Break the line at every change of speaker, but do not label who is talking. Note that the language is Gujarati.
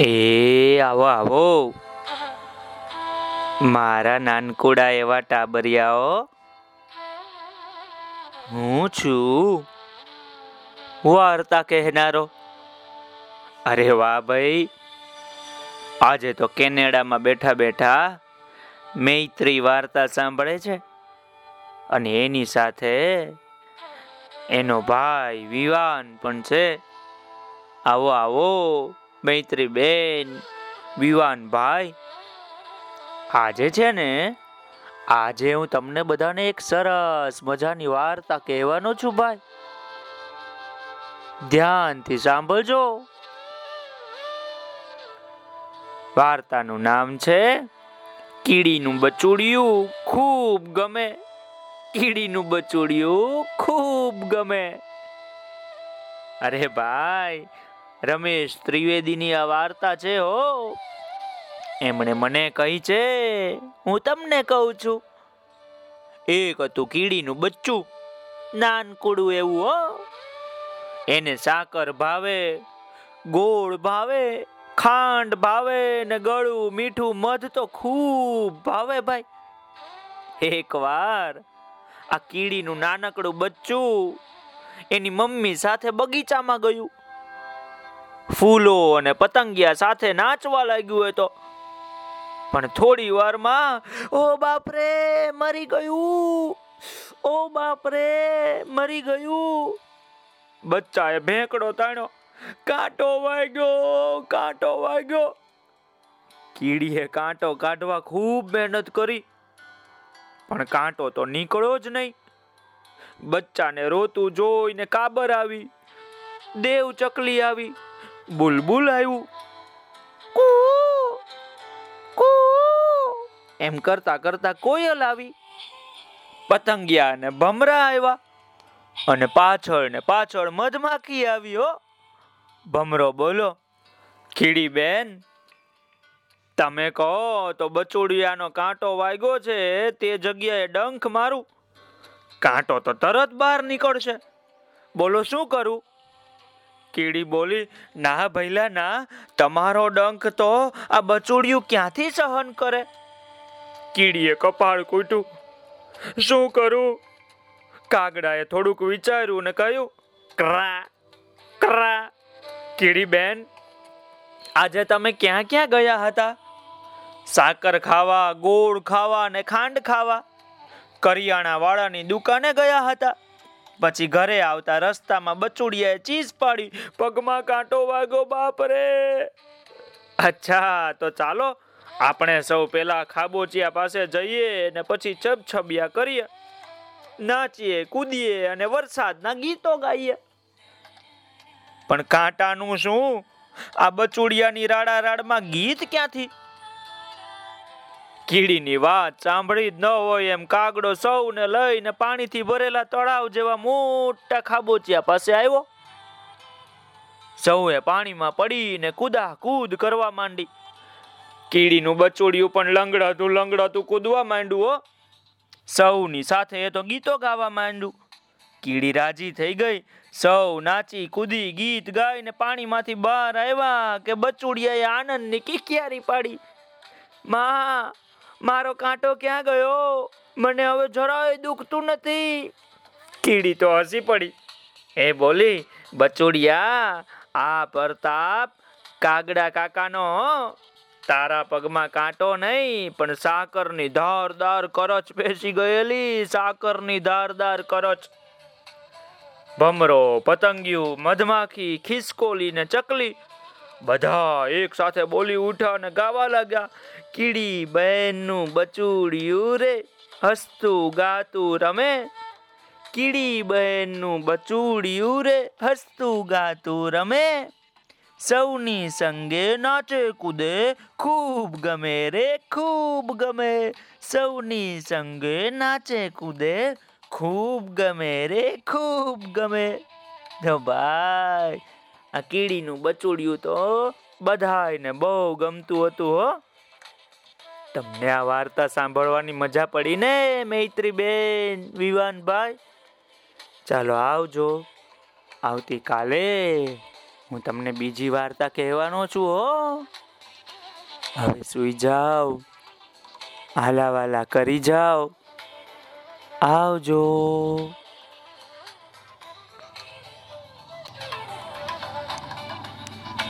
એ આવો આવો. મારા નાનકુડા એવા ટાબરિયાઓ. હું છું. વાર્તા કહેનારો. અરે વાહ ભાઈ. આજે તો કેનેડામાં બેઠા બેઠા મૈત્રી વાર્તા સાંભળે છે. અને એની સાથે એનો ભાઈ વિવાન પણ છે. આવો આવો. મૈત્રી બેન વિવાન ભાઈ આજે છે ને, આજે હું તમને બધાને એક સરસ મજાની વાર્તા કહેવાનો છું ભાઈ. ધ્યાનથી સાંભળજો. વાર્તાનું નામ છે, કીડીનું બચુડિયું ખૂબ ગમે. કીડીનું બચુડિયું ખૂબ ગમે. અરે ભાઈ રમેશ ત્રિવેદીની આ વાર્તા છે હો. એમણે મને કહી છે, હું તમને કહું છું. એક હતું કીડીનું બચ્ચું, નાનકુડું એવું હો. એને સાકર ભાવે, ગોળ ભાવે, ખાંડ ભાવે ને ગળું મીઠું મધ તો ખૂબ ભાવે ભાઈ. એક વાર આ કીડીનું નાનકડું બચ્ચું એની મમ્મી સાથે બગીચામાં ગયું. ફૂલો અને પતંગિયા સાથે નાચવા લાગ્યું એ તો. પણ થોડી વારમાં, ઓ બાપરે, મરી ગયું. ઓ બાપરે, મરી ગયું. બચ્ચાએ ભેંકડો તાણ્યો. કાંટો વાગ્યો કાંટો વાગ્યો. કીડીએ કાંટો કાઢવા ખૂબ મહેનત કરી. પણ કાંટો તો નીકળ્યો જ નહીં. બચ્ચાને રોતું જોઈને કાબર આવી. દેવ ચકલી આવી. બુલબુલ આવ્યું કૂ. એમ કરતા કરતા કોયલ આવી? પતંગિયા ને ભમરા આવ્યા અને પાછળ ને પાછળ મધમાખી આવી, હો. ભમરો બોલો, ખીડી બેન, તમે કહો તો બચુડિયાનો કાંટો વાગ્યો છે, તે જગ્યાએ ડંખ મારું. કાંટો તો તરત બહાર નીકળશે. બોલો, શું કરું? કીડી બોલી, ના ભૈલા, ના, તમારો ડંખ તો આ બચુડિયું ક્યાંથી સહન કરે? કીડીએ કપાળ કૂટ્યું. શું કરું? કાગડાએ થોડુંક વિચાર્યું ને કહ્યું, ક્રા ક્રા. કીડી બેન, આજે તમે ક્યાં ક્યાં ગયા હતા? સાકર ખાવા, ગોળ ખાવા ને ખાંડ ખાવા. કરિયાણા વાળાની દુકાને ગયા હતા. પછી ઘરે આવતા રસ્તામાં બચુડિયાએ ચીજ પાડી. પગમાં કાંટો વાગ્યો બાપ રે અચ્છા, તો ચાલો, આપણે સૌ પેલા ખાબોચિયા પાસે જઈએ ને પછી છબછબિયા કરીએ. નાચીએ, કૂદીએ અને વરસાદના ગીતો ગાઈએ. પણ કાંટાનું શું? આ બચુડિયાની રાડા રાડમાં ગીત ક્યાંથી? કીડીની વાત સાંભળી જ ન હોય એમ કાગડો સૌને લઈને પાણીથી ભરેલા તળાવ જેવા મોટા ખાબોચિયા પાસે આવ્યો. સૌએ પાણીમાં પડીને કુદા કૂદ કરવા માંડી. કીડીનું બચોડિયું પણ લંગડાતું લંગડાતું કૂદવા માંડ્યું હો. સૌની સાથે એ તો ગીતો ગાવા માંડ્યું. કીડી રાજી થઈ ગઈ. સૌ નાચી, કૂદી, ગીત ગાઈને પાણીમાંથી બહાર આવ્યા કે બચુડિયાએ આનંદની કિકિયારી પાડી. માં મારો કાંટો ક્યાં ગયો? મને હવે જરાય દુખતું નથી. કીડી તો હસી પડી. એ બોલી, બચુડિયા, આ પ્રતાપ કાગડા કાકાનો તારા પગમાં કાંટો નહીં, પણ સાકરની ધારદાર કરચ બેસી ગયેલી, સાકરની ધારદાર કરચ. ભમરો, પતંગિયું, મધમાખી, ખિસકોલી ને ચકલી બધા એક સાથે બોલી ઉઠ્યા અને ગાવા લાગ્યા, કીડી બહેનનું બચુડિયું રે, હસતું ગાતું રમે. કીડી બહેનનું બચુડિયું રે, હસતું ગાતું રમે. સૌની સંગે નાચે કૂદે, ખૂબ ગમે રે, ખૂબ ગમે. સૌની સંગે નાચે કૂદે, ખૂબ ગમે રે, ખૂબ ગમે. ભાઈ આ કીડીનું બચુડિયું તો બધાને બહુ ગમતું હતું, હો. તમને આ વાર્તા સાંભળવાની મજા પડી ને મૈત્રી બેન વિવાનભાઈ? ચાલો આવજો. આવતીકાલે હું તમને બીજી વાર્તા કહેવાનો છું, હો. હવે સુઈ જાઓ. હાલાવાલા કરી જાઓ. આવજો.